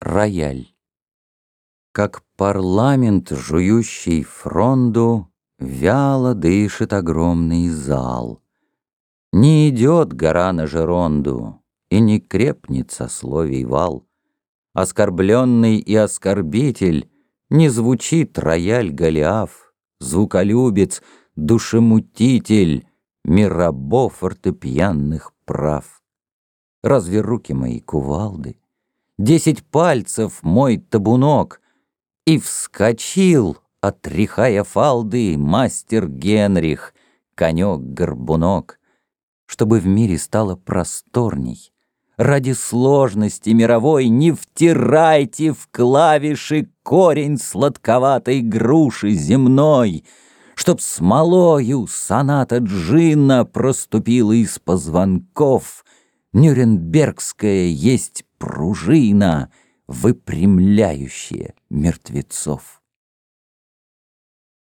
Рояль. Как парламент, жующий фронду, Вяло дышит огромный зал. Не идет гора на Жеронду, И не крепнет сословий вал. Оскорбленный и оскорбитель, Не звучит рояль Голиаф, Звуколюбец, душемутитель, Мирабо фортепьянных прав. Разве руки мои кувалды? Десять пальцев мой табунок, И вскочил, отряхая фалды, Мастер Генрих, конек-горбунок, Чтобы в мире стало просторней. Ради сложности мировой Не втирайте в клавиши Корень сладковатой груши земной, Чтоб смолою соната джина Проступила из позвонков, Нюрнбергская есть пружина, выпрямляющая мертвецов.